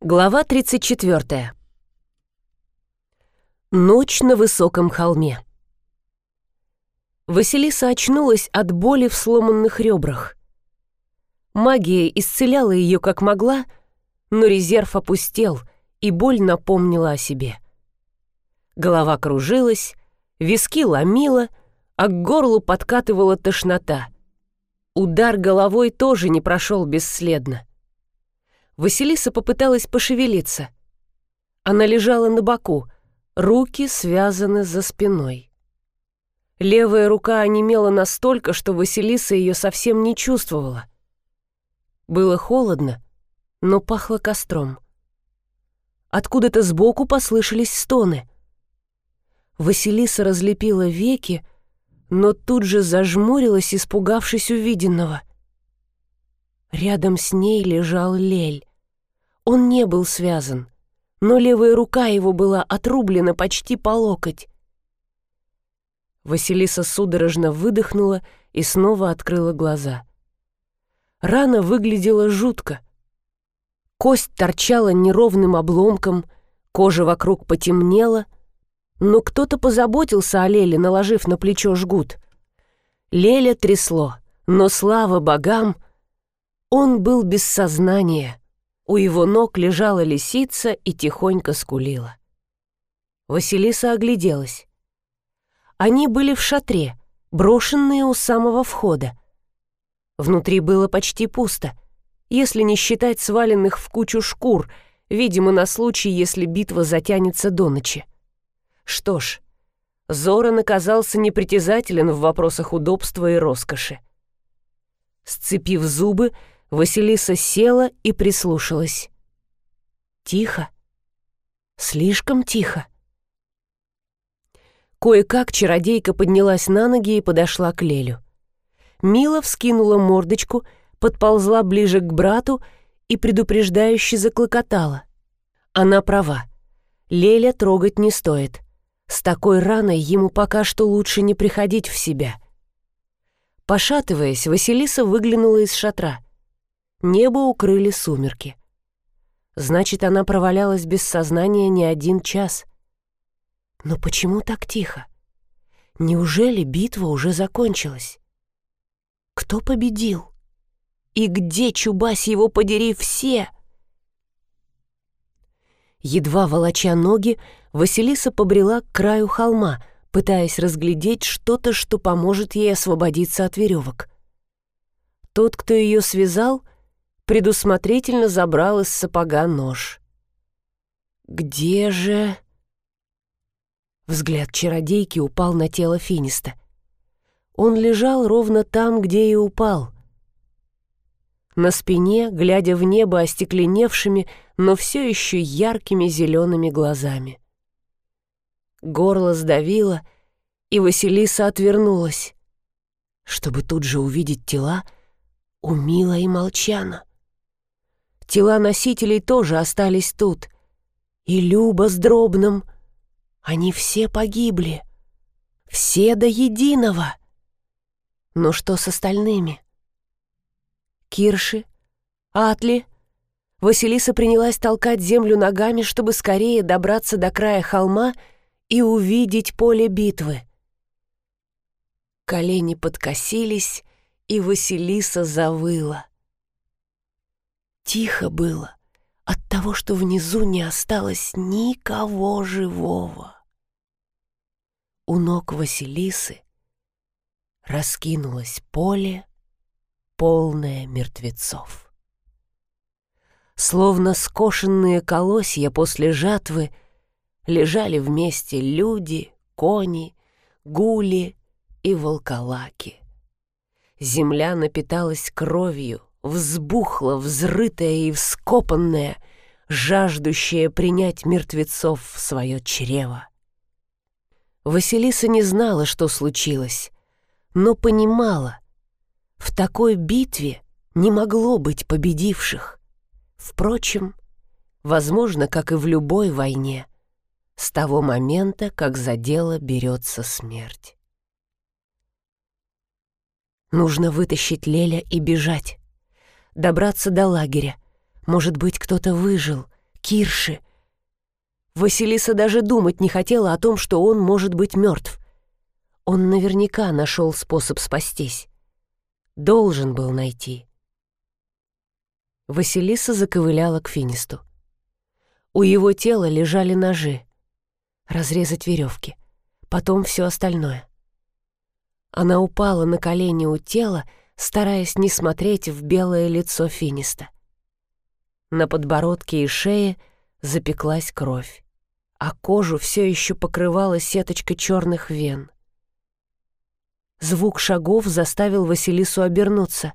Глава 34. Ночь на высоком холме. Василиса очнулась от боли в сломанных ребрах. Магия исцеляла ее как могла, но резерв опустел, и боль напомнила о себе. Голова кружилась, виски ломила, а к горлу подкатывала тошнота. Удар головой тоже не прошел бесследно. Василиса попыталась пошевелиться. Она лежала на боку, руки связаны за спиной. Левая рука онемела настолько, что Василиса ее совсем не чувствовала. Было холодно, но пахло костром. Откуда-то сбоку послышались стоны. Василиса разлепила веки, но тут же зажмурилась, испугавшись увиденного. Рядом с ней лежал Лель. Он не был связан, но левая рука его была отрублена почти по локоть. Василиса судорожно выдохнула и снова открыла глаза. Рана выглядела жутко. Кость торчала неровным обломком, кожа вокруг потемнела, но кто-то позаботился о Леле, наложив на плечо жгут. Леля трясло, но, слава богам, он был без сознания. У его ног лежала лисица и тихонько скулила. Василиса огляделась. Они были в шатре, брошенные у самого входа. Внутри было почти пусто, если не считать сваленных в кучу шкур, видимо, на случай, если битва затянется до ночи. Что ж, Зоран оказался непритязателен в вопросах удобства и роскоши. Сцепив зубы, Василиса села и прислушалась. Тихо. Слишком тихо. Кое-как чародейка поднялась на ноги и подошла к Лелю. Мила вскинула мордочку, подползла ближе к брату и предупреждающе заклокотала. Она права. Леля трогать не стоит. С такой раной ему пока что лучше не приходить в себя. Пошатываясь, Василиса выглянула из шатра — Небо укрыли сумерки. Значит, она провалялась без сознания не один час. Но почему так тихо? Неужели битва уже закончилась? Кто победил? И где, Чубась его подери, все? Едва волоча ноги, Василиса побрела к краю холма, пытаясь разглядеть что-то, что поможет ей освободиться от веревок. Тот, кто ее связал, предусмотрительно забрал из сапога нож. «Где же...» Взгляд чародейки упал на тело Финиста. Он лежал ровно там, где и упал. На спине, глядя в небо остекленевшими, но все еще яркими зелеными глазами. Горло сдавило, и Василиса отвернулась, чтобы тут же увидеть тела у Мила и Молчана. Тела носителей тоже остались тут. И Люба с Дробным. Они все погибли. Все до единого. Но что с остальными? Кирши? Атли? Василиса принялась толкать землю ногами, чтобы скорее добраться до края холма и увидеть поле битвы. Колени подкосились, и Василиса завыла. Тихо было от того, что внизу не осталось никого живого. У ног Василисы раскинулось поле, полное мертвецов. Словно скошенные колосья после жатвы лежали вместе люди, кони, гули и волколаки. Земля напиталась кровью, взбухла, взрытая и вскопанная, жаждущая принять мертвецов в свое чрево. Василиса не знала, что случилось, но понимала, в такой битве не могло быть победивших. Впрочем, возможно, как и в любой войне, с того момента, как за дело берется смерть. Нужно вытащить Леля и бежать добраться до лагеря. Может быть, кто-то выжил, Кирши. Василиса даже думать не хотела о том, что он может быть мертв. Он наверняка нашел способ спастись. Должен был найти. Василиса заковыляла к Финисту. У его тела лежали ножи. Разрезать веревки. Потом все остальное. Она упала на колени у тела, стараясь не смотреть в белое лицо Финиста. На подбородке и шее запеклась кровь, а кожу все еще покрывала сеточка черных вен. Звук шагов заставил Василису обернуться.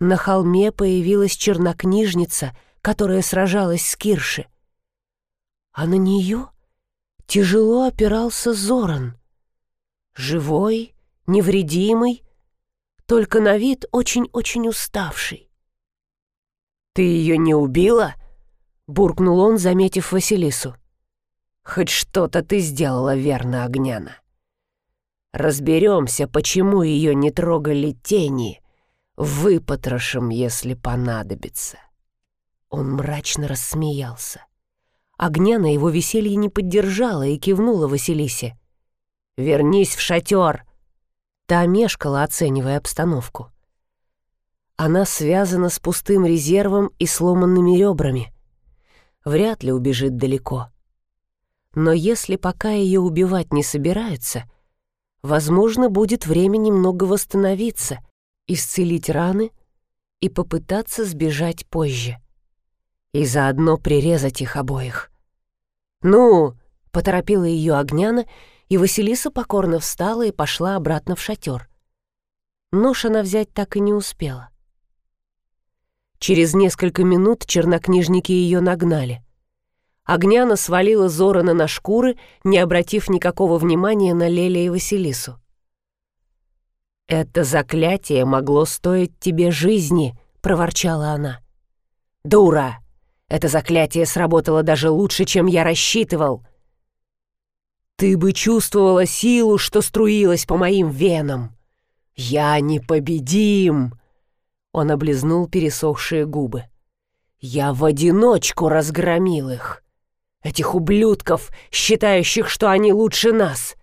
На холме появилась чернокнижница, которая сражалась с Кирши. А на нее тяжело опирался Зоран. Живой, невредимый, только на вид очень-очень уставший. «Ты ее не убила?» — буркнул он, заметив Василису. «Хоть что-то ты сделала верно, Огняна. Разберемся, почему ее не трогали тени. Выпотрошим, если понадобится». Он мрачно рассмеялся. Огня на его веселье не поддержала и кивнула Василисе. «Вернись в шатер!» Та мешкала, оценивая обстановку. Она связана с пустым резервом и сломанными ребрами. Вряд ли убежит далеко. Но если пока ее убивать не собираются, возможно, будет время немного восстановиться, исцелить раны и попытаться сбежать позже. И заодно прирезать их обоих. «Ну!» — поторопила ее Огняна, и Василиса покорно встала и пошла обратно в шатер. Нож она взять так и не успела. Через несколько минут чернокнижники ее нагнали. Огняна свалила Зорана на шкуры, не обратив никакого внимания на Леля и Василису. «Это заклятие могло стоить тебе жизни», — проворчала она. «Дура! Это заклятие сработало даже лучше, чем я рассчитывал. Ты бы чувствовала силу, что струилась по моим венам. Я непобедим!» Он облизнул пересохшие губы. «Я в одиночку разгромил их. Этих ублюдков, считающих, что они лучше нас.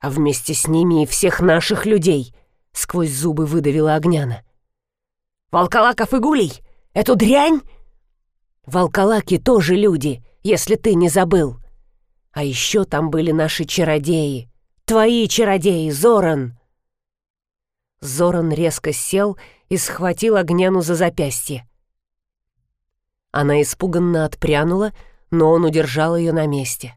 А вместе с ними и всех наших людей», — сквозь зубы выдавила Огняна. «Волколаков и гулей!» Эту дрянь? Волколаки тоже люди, если ты не забыл. А еще там были наши чародеи. Твои чародеи, Зоран!» Зоран резко сел и схватил Огняну за запястье. Она испуганно отпрянула, но он удержал ее на месте.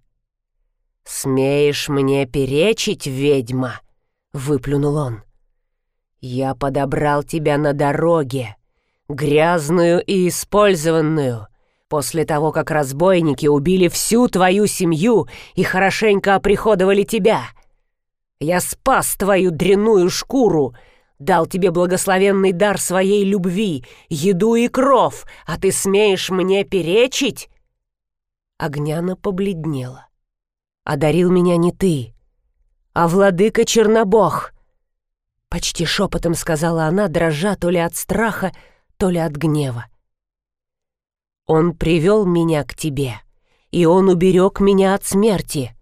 «Смеешь мне перечить, ведьма?» — выплюнул он. «Я подобрал тебя на дороге, грязную и использованную, после того, как разбойники убили всю твою семью и хорошенько оприходовали тебя. Я спас твою дряную шкуру, дал тебе благословенный дар своей любви, еду и кров, а ты смеешь мне перечить?» Огняна побледнела. «Одарил меня не ты, а владыка Чернобог!» Почти шепотом сказала она, дрожа то ли от страха, то ли от гнева. «Он привел меня к тебе, и он уберег меня от смерти.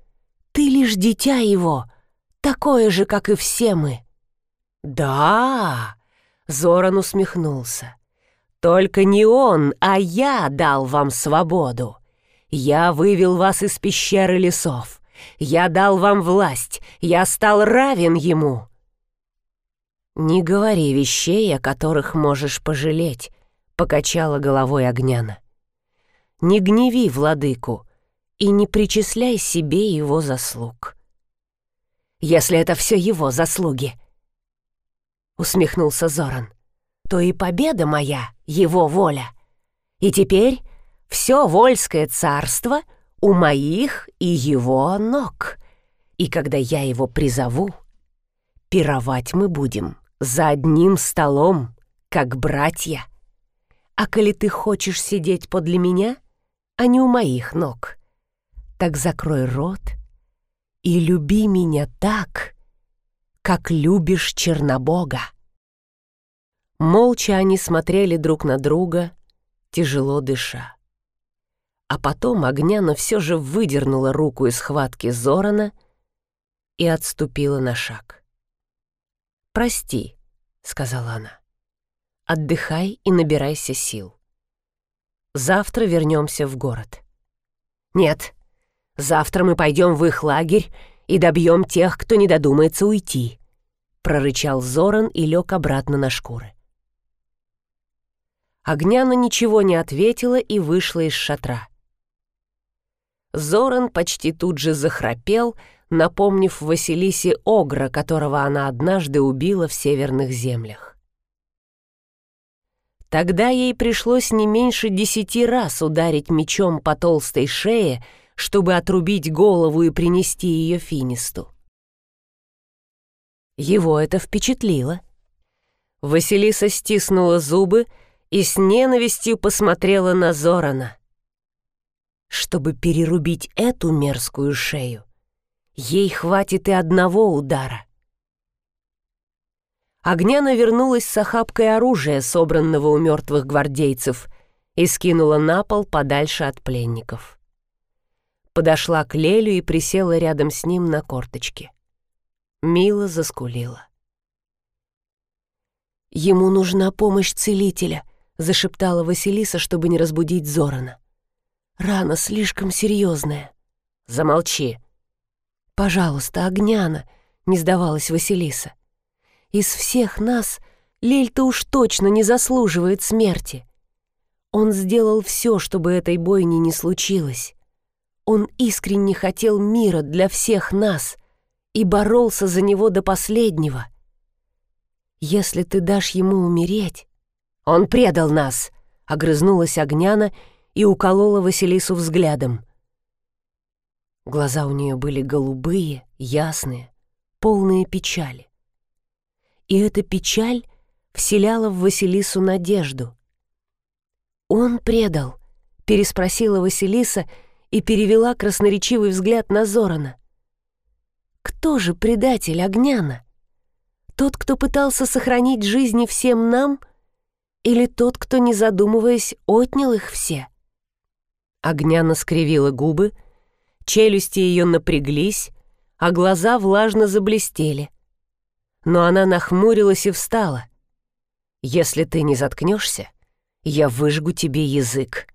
Ты лишь дитя его, такое же, как и все мы». «Да!» — Зоран усмехнулся. «Только не он, а я дал вам свободу. Я вывел вас из пещеры лесов. Я дал вам власть, я стал равен ему. «Не говори вещей, о которых можешь пожалеть», — покачала головой Огняна. «Не гневи владыку и не причисляй себе его заслуг». «Если это все его заслуги», — усмехнулся Зоран, «то и победа моя — его воля. И теперь все Вольское царство у моих и его ног. И когда я его призову, пировать мы будем за одним столом, как братья. А коли ты хочешь сидеть подле меня, а не у моих ног, так закрой рот и люби меня так, как любишь Чернобога. Молча они смотрели друг на друга тяжело дыша. А потом Огняна все же выдернула руку из схватки Зорана и отступила на шаг. «Прости», — сказала она. «Отдыхай и набирайся сил. Завтра вернемся в город». «Нет, завтра мы пойдем в их лагерь и добьем тех, кто не додумается уйти», — прорычал Зоран и лег обратно на шкуры. Огняна ничего не ответила и вышла из шатра. Зоран почти тут же захрапел, напомнив Василисе Огра, которого она однажды убила в северных землях. Тогда ей пришлось не меньше десяти раз ударить мечом по толстой шее, чтобы отрубить голову и принести ее Финисту. Его это впечатлило. Василиса стиснула зубы и с ненавистью посмотрела на Зорана. Чтобы перерубить эту мерзкую шею, ей хватит и одного удара. Огняна вернулась с охапкой оружия, собранного у мертвых гвардейцев, и скинула на пол подальше от пленников. Подошла к Лелю и присела рядом с ним на корточке. Мила заскулила. «Ему нужна помощь целителя», — зашептала Василиса, чтобы не разбудить Зорана. Рана слишком серьезная. Замолчи. Пожалуйста, Огняна, не сдавалась Василиса. Из всех нас Лиль-то уж точно не заслуживает смерти. Он сделал все, чтобы этой бойни не случилось. Он искренне хотел мира для всех нас и боролся за него до последнего. Если ты дашь ему умереть... Он предал нас, — огрызнулась Огняна и уколола Василису взглядом. Глаза у нее были голубые, ясные, полные печали. И эта печаль вселяла в Василису надежду. «Он предал», — переспросила Василиса и перевела красноречивый взгляд на Зорана. «Кто же предатель Огняна? Тот, кто пытался сохранить жизни всем нам, или тот, кто, не задумываясь, отнял их все?» Огняна скривила губы, челюсти ее напряглись, а глаза влажно заблестели. Но она нахмурилась и встала. «Если ты не заткнешься, я выжгу тебе язык».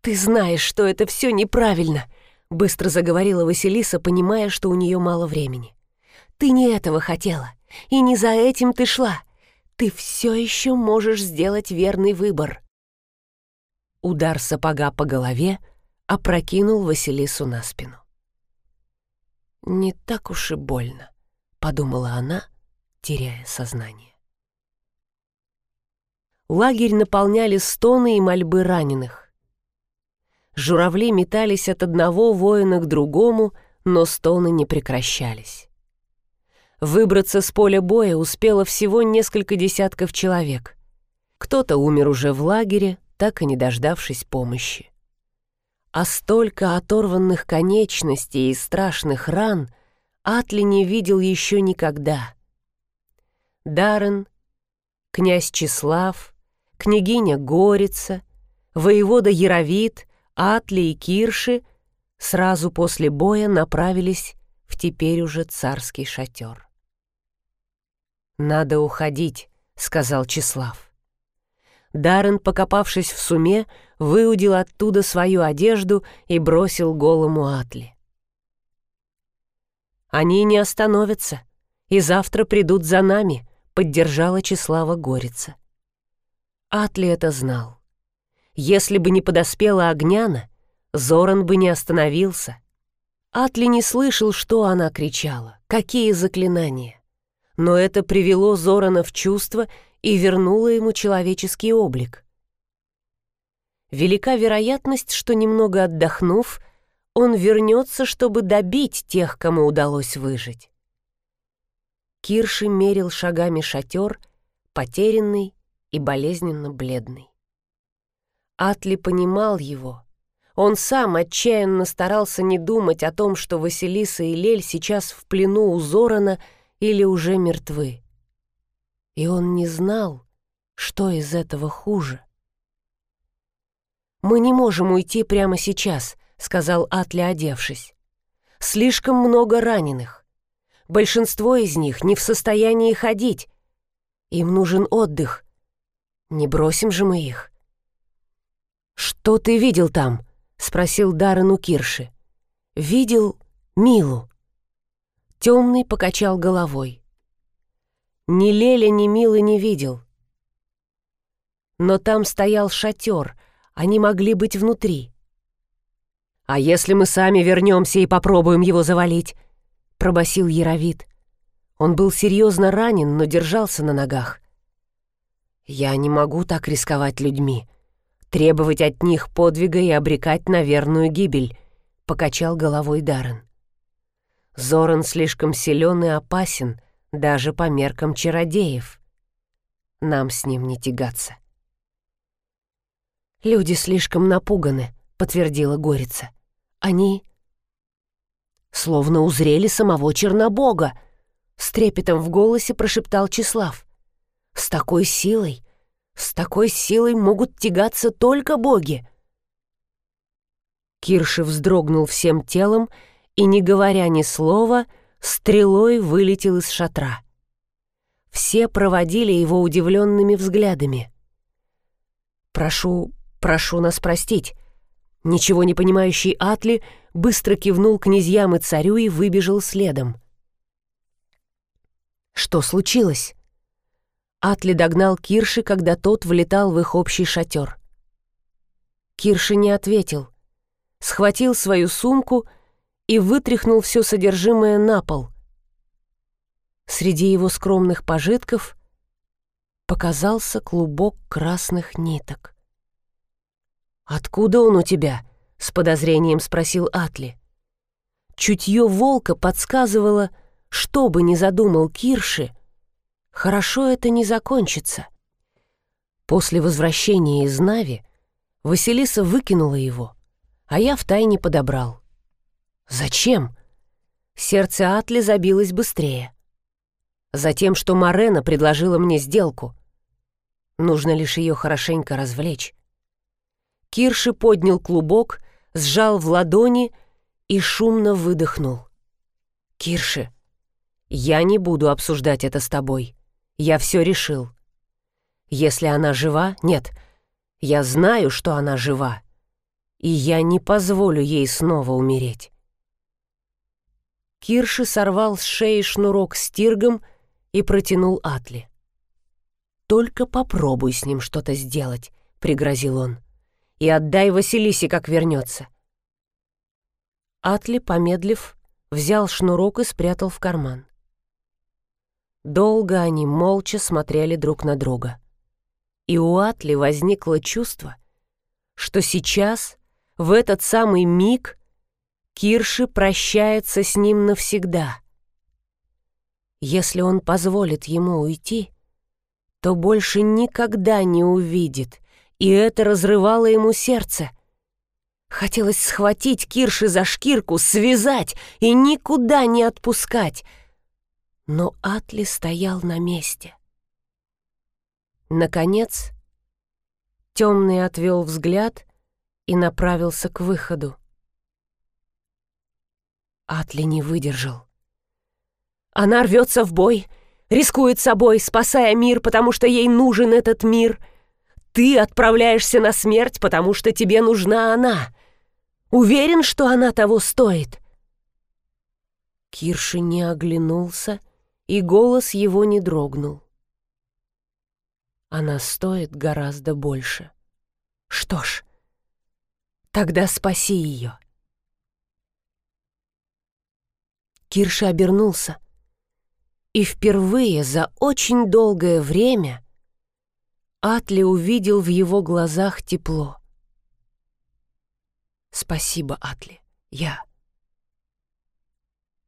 «Ты знаешь, что это все неправильно», — быстро заговорила Василиса, понимая, что у нее мало времени. «Ты не этого хотела, и не за этим ты шла. Ты все еще можешь сделать верный выбор. Удар сапога по голове опрокинул Василису на спину. «Не так уж и больно», — подумала она, теряя сознание. Лагерь наполняли стоны и мольбы раненых. Журавли метались от одного воина к другому, но стоны не прекращались. Выбраться с поля боя успело всего несколько десятков человек. Кто-то умер уже в лагере, так и не дождавшись помощи. А столько оторванных конечностей и страшных ран Атли не видел еще никогда. Даррен, князь Числав, княгиня Горица, воевода Яровит, Атли и Кирши сразу после боя направились в теперь уже царский шатер. «Надо уходить», — сказал Числав. Даррен, покопавшись в суме, выудил оттуда свою одежду и бросил голому Атли. «Они не остановятся, и завтра придут за нами», — поддержала Числава Горица. Атли это знал. Если бы не подоспела Огняна, Зоран бы не остановился. Атли не слышал, что она кричала, какие заклинания. Но это привело Зорана в чувство и вернула ему человеческий облик. Велика вероятность, что немного отдохнув, он вернется, чтобы добить тех, кому удалось выжить. Кирши мерил шагами шатер, потерянный и болезненно бледный. Атли понимал его. Он сам отчаянно старался не думать о том, что Василиса и Лель сейчас в плену у Зорана или уже мертвы. И он не знал, что из этого хуже. «Мы не можем уйти прямо сейчас», — сказал Атли, одевшись. «Слишком много раненых. Большинство из них не в состоянии ходить. Им нужен отдых. Не бросим же мы их». «Что ты видел там?» — спросил Даррен у Кирши. «Видел Милу». Темный покачал головой. Ни Леля, ни Милы не видел. Но там стоял шатер, они могли быть внутри. «А если мы сами вернемся и попробуем его завалить?» — пробасил Яровит. Он был серьезно ранен, но держался на ногах. «Я не могу так рисковать людьми», требовать от них подвига и обрекать на верную гибель», — покачал головой Даррен. Зоран слишком силен и опасен, даже по меркам чародеев. Нам с ним не тягаться. «Люди слишком напуганы», — подтвердила Горица. «Они...» «Словно узрели самого Чернобога», — с трепетом в голосе прошептал Числав. «С такой силой с такой силой могут тягаться только боги. Кирши вздрогнул всем телом и, не говоря ни слова, стрелой вылетел из шатра. Все проводили его удивленными взглядами. «Прошу, прошу нас простить». Ничего не понимающий Атли быстро кивнул князьям и царю и выбежал следом. «Что случилось?» Атли догнал Кирши, когда тот влетал в их общий шатер. Кирши не ответил. Схватил свою сумку и вытряхнул все содержимое на пол. Среди его скромных пожитков показался клубок красных ниток. «Откуда он у тебя?» — с подозрением спросил Атли. Чутье волка подсказывало, что бы ни задумал Кирши — Хорошо это не закончится. После возвращения из Нави Василиса выкинула его, а я втайне подобрал. Зачем? Сердце Атли забилось быстрее. Затем, что Марена предложила мне сделку. Нужно лишь ее хорошенько развлечь. Кирши поднял клубок, сжал в ладони и шумно выдохнул. «Кирши, я не буду обсуждать это с тобой. Я все решил. Если она жива, нет, я знаю, что она жива, и я не позволю ей снова умереть. Кирши сорвал с шеи шнурок с тиргом и протянул Атли. «Только попробуй с ним что-то сделать», — пригрозил он, — «и отдай Василисе, как вернется». Атли, помедлив, взял шнурок и спрятал в карман. Долго они молча смотрели друг на друга. И у Атли возникло чувство, что сейчас, в этот самый миг, Кирши прощается с ним навсегда. Если он позволит ему уйти, то больше никогда не увидит, и это разрывало ему сердце. Хотелось схватить Кирши за шкирку, связать и никуда не отпускать — но Атли стоял на месте. Наконец, темный отвел взгляд и направился к выходу. Атли не выдержал. Она рвется в бой, рискует собой, спасая мир, потому что ей нужен этот мир. Ты отправляешься на смерть, потому что тебе нужна она. Уверен, что она того стоит. Кирши не оглянулся и голос его не дрогнул. Она стоит гораздо больше. Что ж, тогда спаси ее. Кирша обернулся, и впервые за очень долгое время Атли увидел в его глазах тепло. «Спасибо, Атли, я...»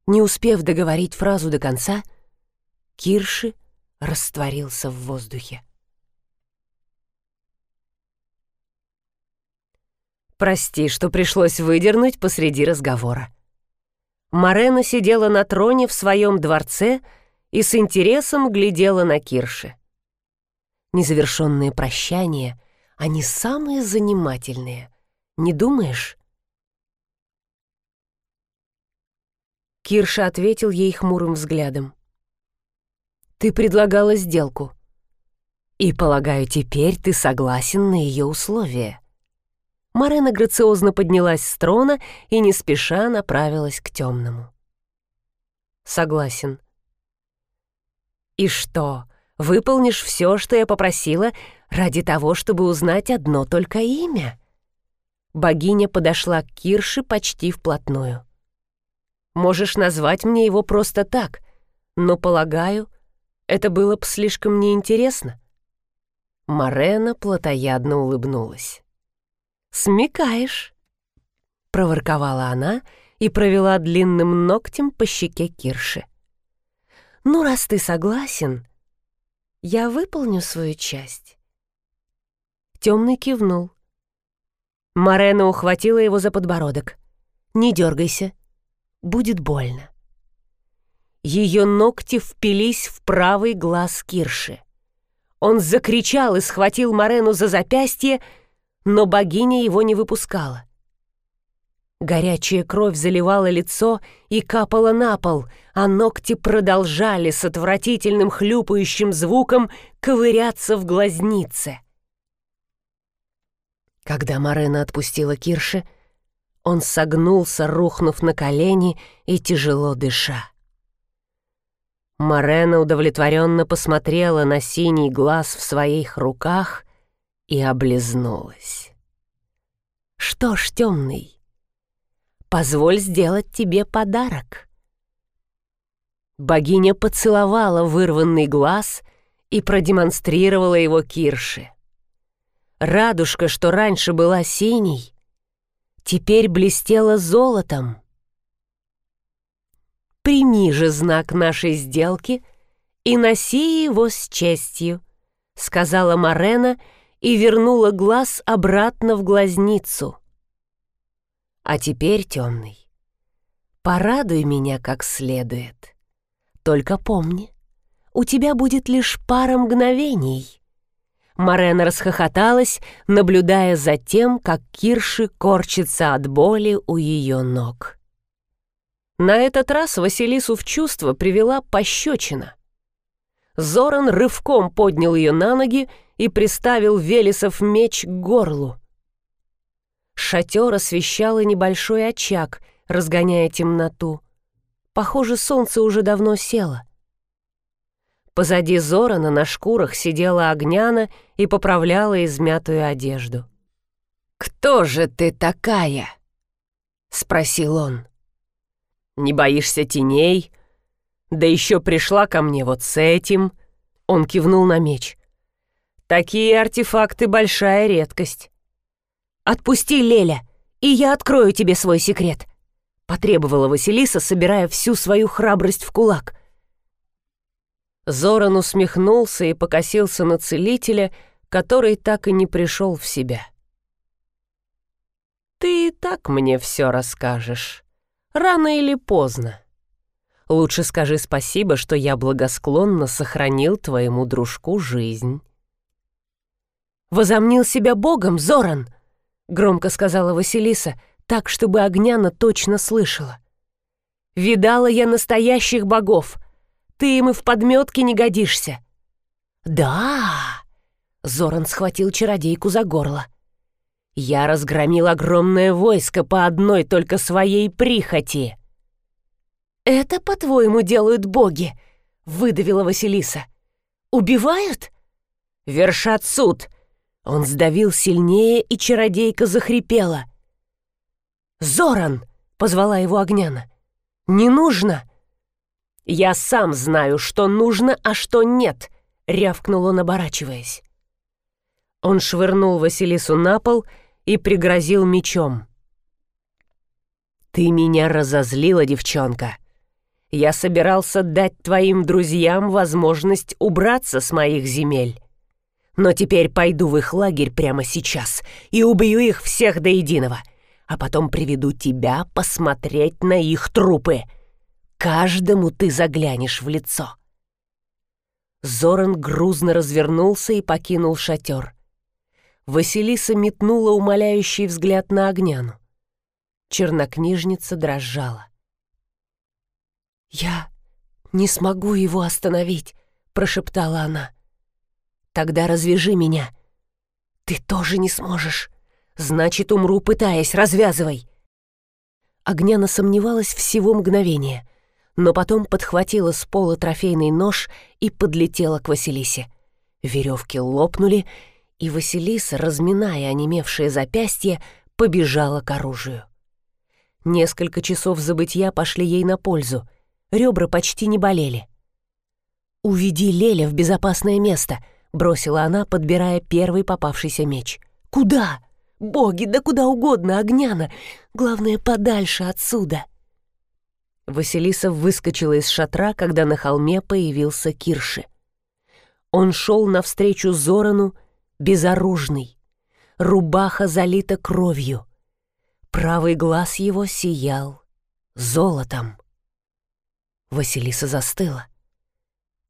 Не успев договорить фразу до конца, Кирши растворился в воздухе. «Прости, что пришлось выдернуть посреди разговора». Марена сидела на троне в своем дворце и с интересом глядела на Кирши. Незавершенные прощания, они самые занимательные. Не думаешь?» Кирша ответил ей хмурым взглядом. «Ты предлагала сделку. И, полагаю, теперь ты согласен на ее условия». Марена грациозно поднялась с трона и не спеша направилась к темному. «Согласен». «И что, выполнишь все, что я попросила, ради того, чтобы узнать одно только имя?» Богиня подошла к Кирше почти вплотную. Можешь назвать мне его просто так, но, полагаю, это было бы слишком неинтересно». Марена плотоядно улыбнулась. «Смекаешь», — проворковала она и провела длинным ногтем по щеке Кирши. «Ну, раз ты согласен, я выполню свою часть». Темный кивнул. Марена ухватила его за подбородок. «Не дергайся будет больно. Ее ногти впились в правый глаз Кирши. Он закричал и схватил Марену за запястье, но богиня его не выпускала. Горячая кровь заливала лицо и капала на пол, а ногти продолжали с отвратительным хлюпающим звуком ковыряться в глазнице. Когда Марена отпустила Кирши, он согнулся, рухнув на колени и тяжело дыша. Марена удовлетворенно посмотрела на синий глаз в своих руках и облизнулась. «Что ж, темный, позволь сделать тебе подарок». Богиня поцеловала вырванный глаз и продемонстрировала его Кирше. Радужка, что раньше была синей, теперь блестела золотом. «Прими же знак нашей сделки и носи его с честью», — сказала Марена и вернула глаз обратно в глазницу. «А теперь, темный, порадуй меня как следует. Только помни, у тебя будет лишь пара мгновений» Марена расхохоталась, наблюдая за тем, как Кирши корчится от боли у ее ног. На этот раз Василису в чувство привела пощечина. Зоран рывком поднял ее на ноги и приставил Велесов меч к горлу. Шатер освещал и небольшой очаг, разгоняя темноту. Похоже, солнце уже давно село — Позади Зорана на шкурах сидела Огняна и поправляла измятую одежду. «Кто же ты такая?» — спросил он. «Не боишься теней? Да еще пришла ко мне вот с этим». Он кивнул на меч. «Такие артефакты — большая редкость». «Отпусти, Леля, и я открою тебе свой секрет», — потребовала Василиса, собирая всю свою храбрость в кулак — Зоран усмехнулся и покосился на целителя, который так и не пришел в себя. «Ты и так мне все расскажешь. Рано или поздно. Лучше скажи спасибо, что я благосклонно сохранил твоему дружку жизнь». «Возомнил себя богом, Зоран!» — громко сказала Василиса, так, чтобы Огняна точно слышала. «Видала я настоящих богов, ты им и в подметке не годишься». «Да!» — Зоран схватил чародейку за горло. «Я разгромил огромное войско по одной только своей прихоти». «Это, по-твоему, делают боги?» — выдавила Василиса. «Убивают?» «Вершат суд!» Он сдавил сильнее, и чародейка захрипела. «Зоран!» — позвала его Огняна. «Не нужно!» «Я сам знаю, что нужно, а что нет», — рявкнул он, оборачиваясь. Он швырнул Василису на пол и пригрозил мечом. «Ты меня разозлила, девчонка. Я собирался дать твоим друзьям возможность убраться с моих земель. Но теперь пойду в их лагерь прямо сейчас и убью их всех до единого, а потом приведу тебя посмотреть на их трупы». Каждому ты заглянешь в лицо. Зоран грузно развернулся и покинул шатер. Василиса метнула умоляющий взгляд на Огняну. Чернокнижница дрожала. «Я не смогу его остановить», — прошептала она. «Тогда развяжи меня». «Ты тоже не сможешь. Значит, умру, пытаясь, развязывай». Огняна сомневалась всего мгновения, но потом подхватила с пола трофейный нож и подлетела к Василисе. Веревки лопнули, и Василиса, разминая онемевшее запястье, побежала к оружию. Несколько часов забытья пошли ей на пользу, ребра почти не болели. «Уведи Леля в безопасное место», — бросила она, подбирая первый попавшийся меч. «Куда? Боги, да куда угодно, Огняна! Главное, подальше отсюда!» Василиса выскочила из шатра, когда на холме появился Кирши. Он шел навстречу Зорану, безоружный. Рубаха залита кровью. Правый глаз его сиял золотом. Василиса застыла.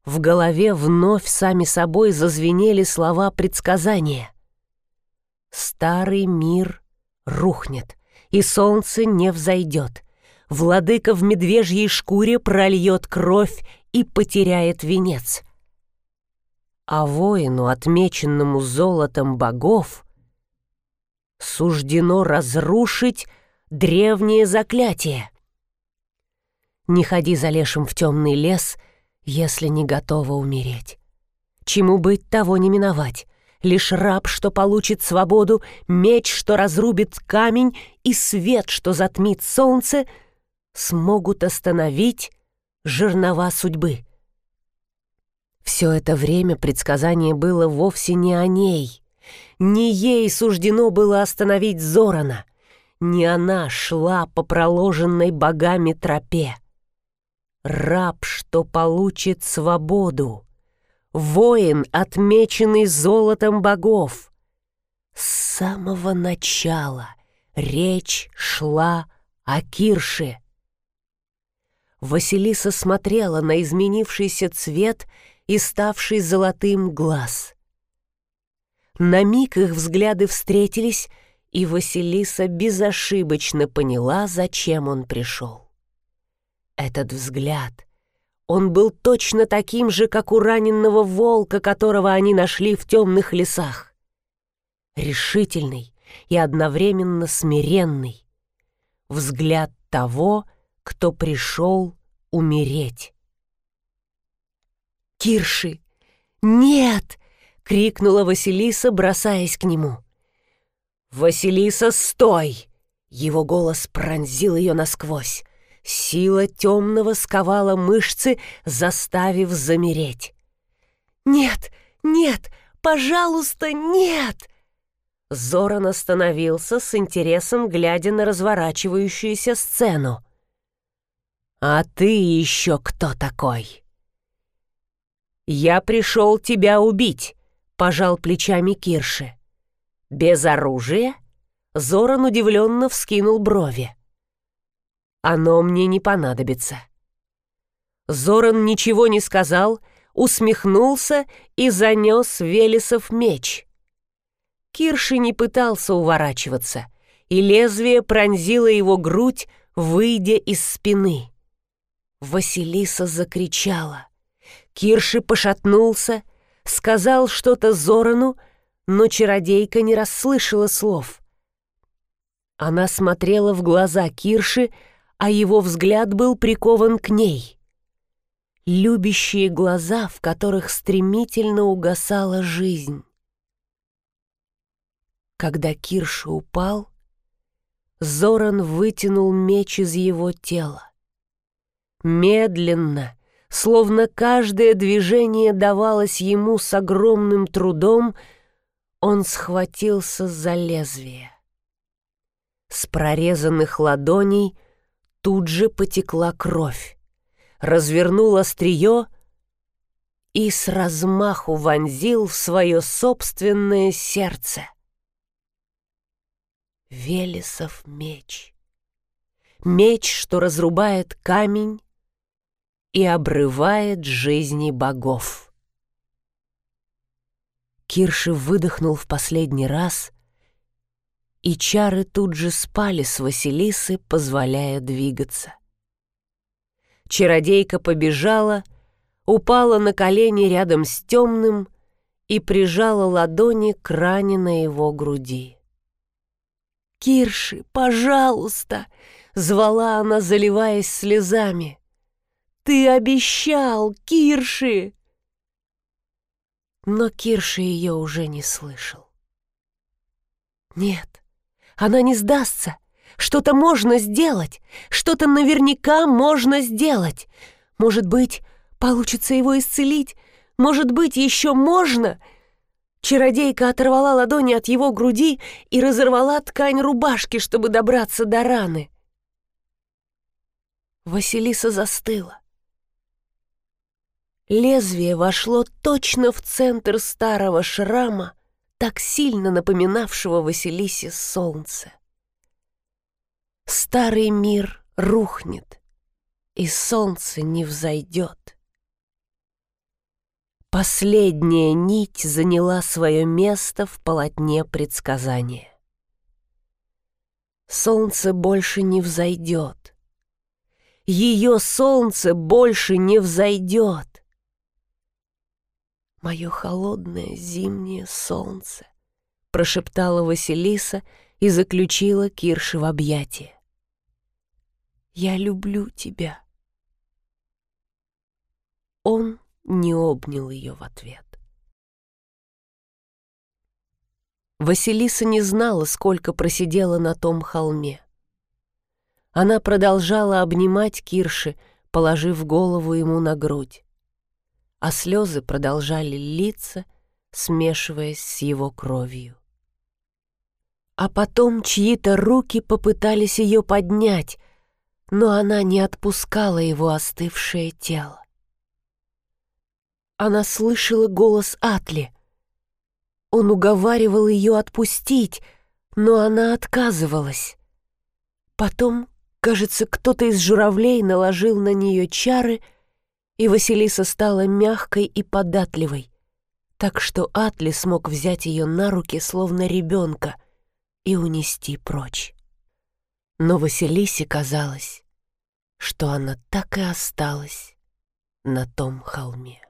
В голове вновь сами собой зазвенели слова предсказания. «Старый мир рухнет, и солнце не взойдет. Владыка в медвежьей шкуре прольет кровь и потеряет венец. А воину, отмеченному золотом богов, суждено разрушить древнее заклятие. Не ходи за лешим в темный лес, если не готова умереть. Чему быть, того не миновать. Лишь раб, что получит свободу, меч, что разрубит камень, и свет, что затмит солнце, смогут остановить жернова судьбы. Все это время предсказание было вовсе не о ней. Не ей суждено было остановить Зорана. Не она шла по проложенной богами тропе раб, что получит свободу, воин, отмеченный золотом богов. С самого начала речь шла о Кирше. Василиса смотрела на изменившийся цвет и ставший золотым глаз. На миг их взгляды встретились, и Василиса безошибочно поняла, зачем он пришел. Этот взгляд. Он был точно таким же, как у раненного волка, которого они нашли в темных лесах. Решительный и одновременно смиренный. Взгляд того, кто пришел умереть. «Кирши! Нет!» — крикнула Василиса, бросаясь к нему. «Василиса, стой!» Его голос пронзил ее насквозь. Сила темного сковала мышцы, заставив замереть. «Нет, нет, пожалуйста, нет!» Зоран остановился с интересом, глядя на разворачивающуюся сцену. «А ты еще кто такой?» «Я пришел тебя убить», — пожал плечами Кирши. «Без оружия?» Зоран удивленно вскинул брови. Оно мне не понадобится». Зоран ничего не сказал, усмехнулся и занес Велесов меч. Кирши не пытался уворачиваться, и лезвие пронзило его грудь, выйдя из спины. Василиса закричала. Кирши пошатнулся, сказал что-то Зорану, но чародейка не расслышала слов. Она смотрела в глаза Кирши, а его взгляд был прикован к ней. Любящие глаза, в которых стремительно угасала жизнь. Когда Кирша упал, Зоран вытянул меч из его тела. Медленно, словно каждое движение давалось ему с огромным трудом, он схватился за лезвие. С прорезанных ладоней тут же потекла кровь. Развернул острие и с размаху вонзил в свое собственное сердце. Велесов меч. Меч, что разрубает камень и обрывает жизни богов. Кирши выдохнул в последний раз, и чары тут же спали с Василисы, позволяя двигаться. Чародейка побежала, упала на колени рядом с темным и прижала ладони к ране на его груди. «Кирши, пожалуйста!» — звала она, заливаясь слезами. «Ты обещал, Кирши!» Но Кирши ее уже не слышал. «Нет, она не сдастся. Что-то можно сделать, что-то наверняка можно сделать. Может быть, получится его исцелить, может быть, еще можно?» Чародейка оторвала ладони от его груди и разорвала ткань рубашки, чтобы добраться до раны. Василиса застыла. Лезвие вошло точно в центр старого шрама, так сильно напоминавшего Василисе солнце. Старый мир рухнет, и солнце не взойдет. Последняя нить заняла свое место в полотне предсказания. Солнце больше не взойдет. Ее солнце больше не взойдет. Мое холодное зимнее солнце, прошептала Василиса и заключила Кирши в объятия. Я люблю тебя. Он не обнял ее в ответ. Василиса не знала, сколько просидела на том холме. Она продолжала обнимать Кирши, положив голову ему на грудь, а слезы продолжали литься, смешиваясь с его кровью. А потом чьи-то руки попытались ее поднять, но она не отпускала его остывшее тело. Она слышала голос Атли. Он уговаривал ее отпустить, но она отказывалась. Потом, кажется, кто-то из журавлей наложил на нее чары, и Василиса стала мягкой и податливой, так что Атли смог взять ее на руки, словно ребенка, и унести прочь. Но Василисе казалось, что она так и осталась на том холме.